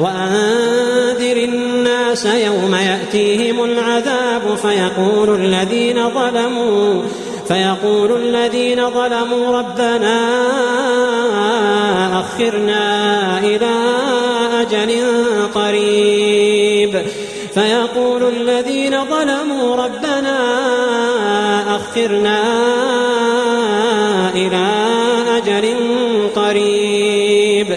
وأنذر الناس يوم يأتيهم العذاب فيقول الذين ظلموا فيقول الذين ظلموا ربنا أخرنا إلى أجل قريب. فيقول الذين ظلموا ربنا أخرنا إلى أجل قريب.